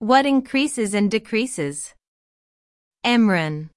What increases and decreases? Emran.